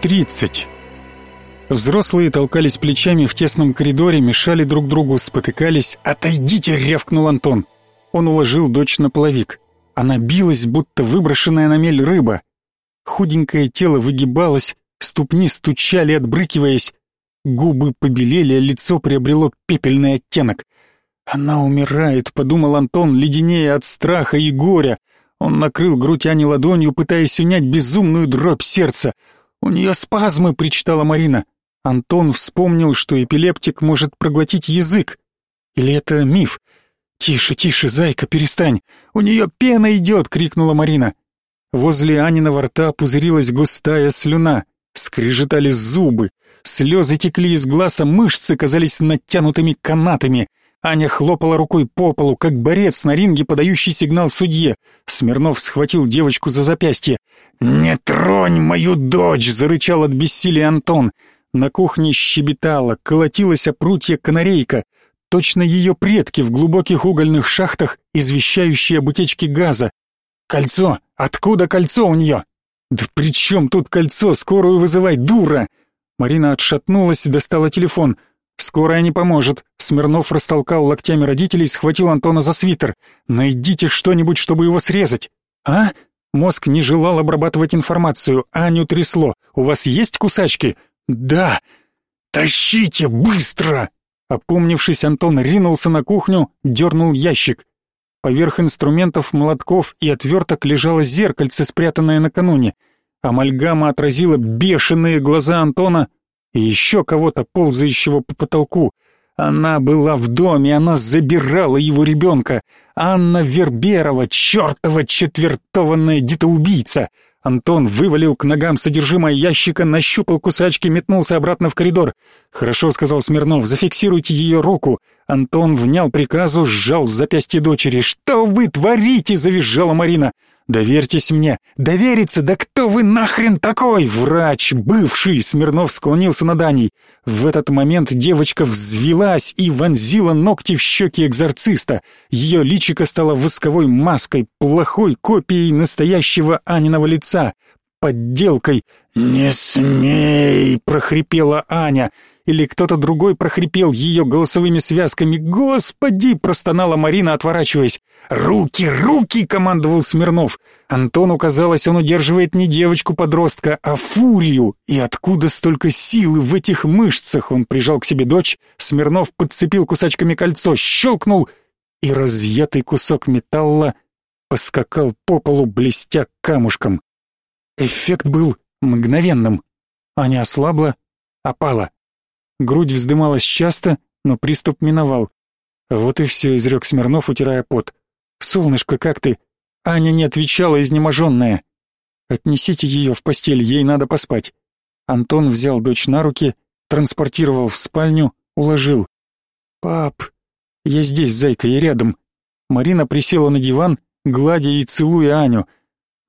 тридцать. Взрослые толкались плечами в тесном коридоре, мешали друг другу, спотыкались. «Отойдите!» — рявкнул Антон. Он уложил дочь на половик. Она билась, будто выброшенная на мель рыба. Худенькое тело выгибалось, ступни стучали, отбрыкиваясь. Губы побелели, лицо приобрело пепельный оттенок. «Она умирает», — подумал Антон, леденее от страха и горя. Он накрыл грудь Ани ладонью, пытаясь унять безумную дробь сердца. «У нее спазмы», — причитала Марина. Антон вспомнил, что эпилептик может проглотить язык. Или это миф? «Тише, тише, зайка, перестань! У нее пена идет!» — крикнула Марина. Возле Аниного рта пузырилась густая слюна, скрежетали зубы, слезы текли из глаза, мышцы казались натянутыми канатами. Аня хлопала рукой по полу, как борец на ринге, подающий сигнал судье. Смирнов схватил девочку за запястье. «Не тронь мою дочь!» — зарычал от бессилия Антон. На кухне щебетала, колотилась о прутья канарейка. Точно ее предки в глубоких угольных шахтах, извещающие об утечке газа. «Кольцо! Откуда кольцо у нее?» «Да при чем тут кольцо? Скорую вызывай, дура!» Марина отшатнулась, достала телефон — «Скорая не поможет». Смирнов растолкал локтями родителей, схватил Антона за свитер. «Найдите что-нибудь, чтобы его срезать». «А?» Мозг не желал обрабатывать информацию. Аню трясло. «У вас есть кусачки?» «Да». «Тащите, быстро!» Опомнившись, Антон ринулся на кухню, дернул ящик. Поверх инструментов, молотков и отверток лежало зеркальце, спрятанное накануне. Амальгама отразила бешеные глаза Антона, и еще кого-то, ползающего по потолку. Она была в доме, она забирала его ребенка. Анна Верберова, чертова четвертованная детоубийца. Антон вывалил к ногам содержимое ящика, нащупал кусачки, метнулся обратно в коридор. «Хорошо», — сказал Смирнов, — «зафиксируйте ее руку». Антон внял приказу, сжал запястье дочери. «Что вы творите?» — завизжала Марина. «Доверьтесь мне! Довериться! Да кто вы нахрен такой?» Врач, бывший, Смирнов склонился над Аней. В этот момент девочка взвелась и вонзила ногти в щеки экзорциста. Ее личико стало восковой маской, плохой копией настоящего Аниного лица. Подделкой. «Не смей!» — прохрипела Аня или кто-то другой прохрипел ее голосовыми связками. «Господи!» — простонала Марина, отворачиваясь. «Руки, руки!» — командовал Смирнов. Антону казалось, он удерживает не девочку-подростка, а фурию. И откуда столько силы в этих мышцах? Он прижал к себе дочь, Смирнов подцепил кусачками кольцо, щелкнул, и разъятый кусок металла поскакал по полу, блестя камушком. Эффект был мгновенным. Аня ослабла, опала. Грудь вздымалась часто, но приступ миновал. Вот и все, изрек Смирнов, утирая пот. «Солнышко, как ты?» Аня не отвечала, изнеможенная. «Отнесите ее в постель, ей надо поспать». Антон взял дочь на руки, транспортировал в спальню, уложил. «Пап, я здесь, зайка, я рядом». Марина присела на диван, гладя и целуя Аню.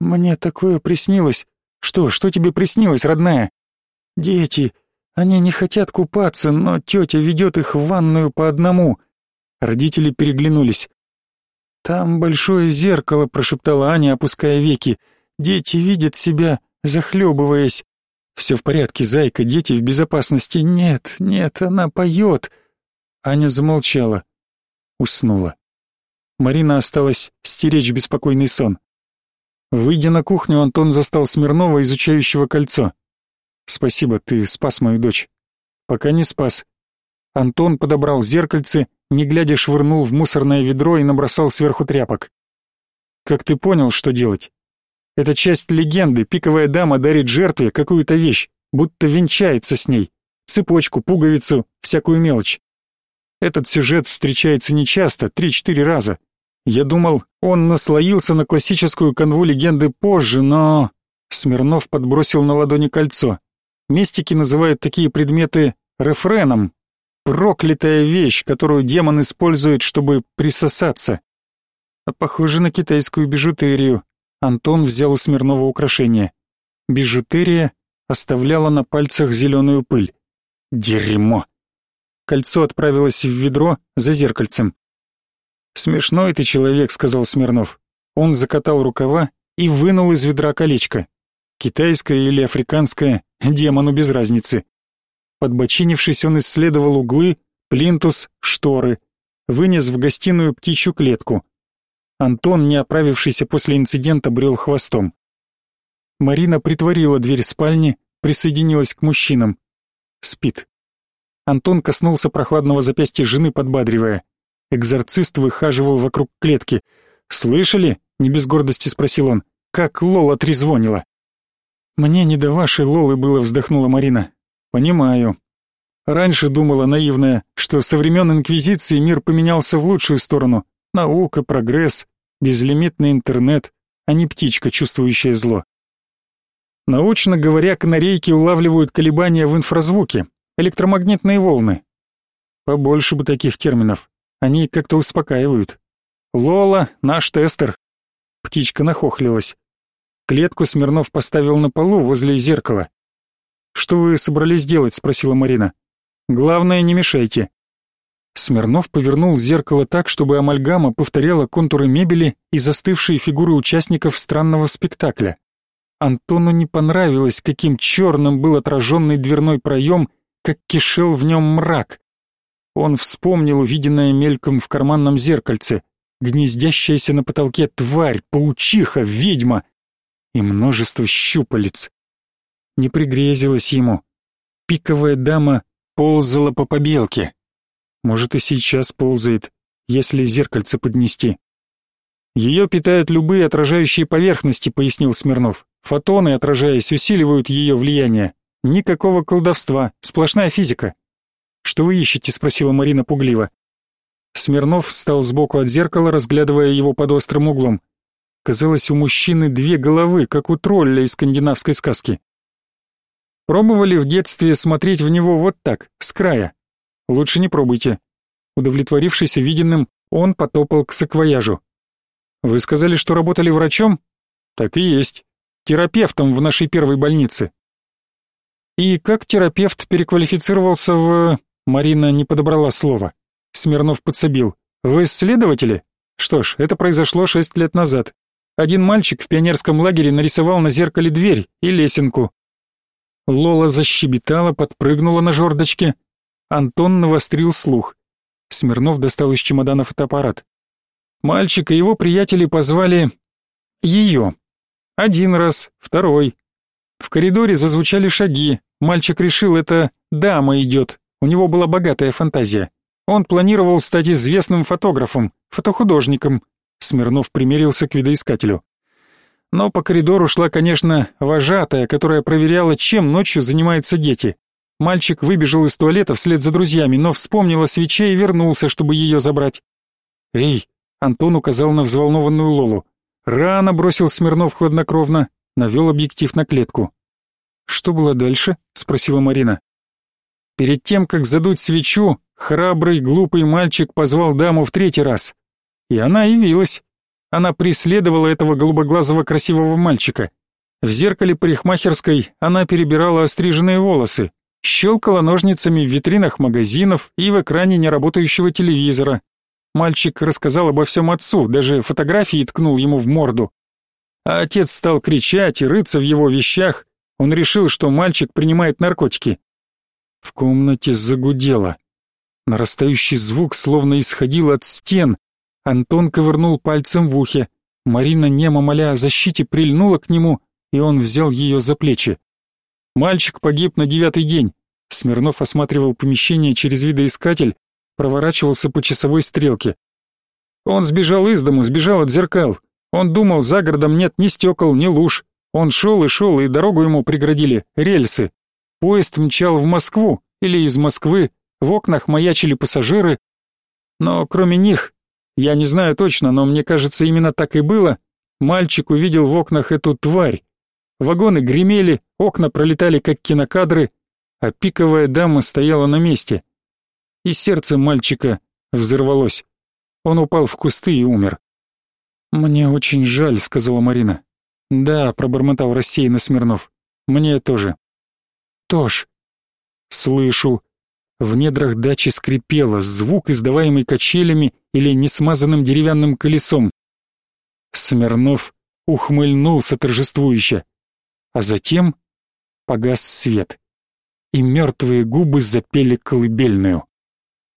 «Мне такое приснилось. Что, что тебе приснилось, родная?» «Дети, они не хотят купаться, но тетя ведет их в ванную по одному. Родители переглянулись. «Там большое зеркало», — прошептала Аня, опуская веки. «Дети видят себя, захлебываясь». «Все в порядке, зайка, дети в безопасности». «Нет, нет, она поет». Аня замолчала. Уснула. Марина осталась стеречь беспокойный сон. Выйдя на кухню, Антон застал Смирнова, изучающего кольцо. Спасибо, ты спас мою дочь. Пока не спас. Антон подобрал зеркальце, не глядя швырнул в мусорное ведро и набросал сверху тряпок. Как ты понял, что делать? Это часть легенды, пиковая дама дарит жертве какую-то вещь, будто венчается с ней. Цепочку, пуговицу, всякую мелочь. Этот сюжет встречается нечасто, три-четыре раза. Я думал, он наслоился на классическую канву легенды позже, но... Смирнов подбросил на ладони кольцо. Мистики называют такие предметы рефреном. Проклятая вещь, которую демон использует, чтобы присосаться. А похоже на китайскую бижутерию. Антон взял у Смирнова украшение. Бижутерия оставляла на пальцах зеленую пыль. Дерьмо. Кольцо отправилось в ведро за зеркальцем. «Смешной ты человек», — сказал Смирнов. Он закатал рукава и вынул из ведра колечко. Китайская или африканская, демону без разницы. Подбочинившись, он исследовал углы, плинтус, шторы, вынес в гостиную птичью клетку. Антон, не оправившийся после инцидента, брел хвостом. Марина притворила дверь спальни, присоединилась к мужчинам. Спит. Антон коснулся прохладного запястья жены, подбадривая. Экзорцист выхаживал вокруг клетки. «Слышали?» — не без гордости спросил он. «Как Лола трезвонила!» «Мне не до вашей Лолы было», — вздохнула Марина. «Понимаю. Раньше думала наивная, что со времен Инквизиции мир поменялся в лучшую сторону. Наука, прогресс, безлимитный интернет, а не птичка, чувствующая зло. Научно говоря, канарейки улавливают колебания в инфразвуке, электромагнитные волны. Побольше бы таких терминов. Они как-то успокаивают. Лола, наш тестер. Птичка нахохлилась. Клетку Смирнов поставил на полу возле зеркала. Что вы собрались делать, спросила Марина. Главное, не мешайте. Смирнов повернул зеркало так, чтобы амальгама повторяла контуры мебели и застывшие фигуры участников странного спектакля. Антону не понравилось, каким черным был отраженный дверной проем, как кишел в нем мрак. Он вспомнил увиденное мельком в карманном зеркальце, гнездящаяся на потолке тварь, паучиха, ведьма и множество щупалец. Не пригрезилось ему. Пиковая дама ползала по побелке. Может, и сейчас ползает, если зеркальце поднести. Ее питают любые отражающие поверхности, пояснил Смирнов. Фотоны, отражаясь, усиливают ее влияние. Никакого колдовства, сплошная физика. Что вы ищете? спросила Марина пугливо. Смирнов встал сбоку от зеркала, разглядывая его под острым углом. Казалось, у мужчины две головы, как у тролля из скандинавской сказки. Пробовали в детстве смотреть в него вот так, с края? Лучше не пробуйте. Удовлетворившись виденным, он потопал к саквояжу. Вы сказали, что работали врачом? Так и есть. Терапевтом в нашей первой больнице. И как терапевт переквалифицировался в... Марина не подобрала слова. Смирнов подсобил. Вы исследователи? Что ж, это произошло шесть лет назад. Один мальчик в пионерском лагере нарисовал на зеркале дверь и лесенку. Лола защебетала, подпрыгнула на жердочке. Антон навострил слух. Смирнов достал из чемодана фотоаппарат. Мальчик и его приятели позвали ее. Один раз, второй. В коридоре зазвучали шаги. Мальчик решил, это дама идет. У него была богатая фантазия. Он планировал стать известным фотографом, фотохудожником. Смирнов примерился к видоискателю. Но по коридору шла, конечно, вожатая, которая проверяла, чем ночью занимаются дети. Мальчик выбежал из туалета вслед за друзьями, но вспомнил о свече и вернулся, чтобы ее забрать. «Эй!» — Антон указал на взволнованную Лолу. «Рано!» — бросил Смирнов хладнокровно, навел объектив на клетку. «Что было дальше?» — спросила Марина. Перед тем, как задуть свечу, храбрый, глупый мальчик позвал даму в третий раз. И она явилась. Она преследовала этого голубоглазого красивого мальчика. В зеркале парикмахерской она перебирала остриженные волосы, Щелкала ножницами в витринах магазинов и в экране неработающего телевизора. Мальчик рассказал обо всем отцу, даже фотографии ткнул ему в морду. А отец стал кричать и рыться в его вещах. Он решил, что мальчик принимает наркотики. В комнате загудело. Нарастающий звук словно исходил от стен. Антон ковырнул пальцем в ухе. Марина, немо моля о защите, прильнула к нему, и он взял ее за плечи. Мальчик погиб на девятый день. Смирнов осматривал помещение через видоискатель, проворачивался по часовой стрелке. Он сбежал из дому, сбежал от зеркал. Он думал, за городом нет ни стекол, ни луж. Он шел и шел, и дорогу ему преградили рельсы. Поезд мчал в Москву или из Москвы, в окнах маячили пассажиры. Но кроме них, я не знаю точно, но мне кажется, именно так и было, мальчик увидел в окнах эту тварь, Вагоны гремели, окна пролетали как кинокадры, а пиковая дама стояла на месте. И сердце мальчика взорвалось. Он упал в кусты и умер. «Мне очень жаль», — сказала Марина. «Да», — пробормотал рассеянно Смирнов. «Мне тоже». «Тош». «Слышу». В недрах дачи скрипело, звук, издаваемый качелями или несмазанным деревянным колесом. Смирнов ухмыльнулся торжествующе. а затем погас свет, и мертвые губы запели колыбельную.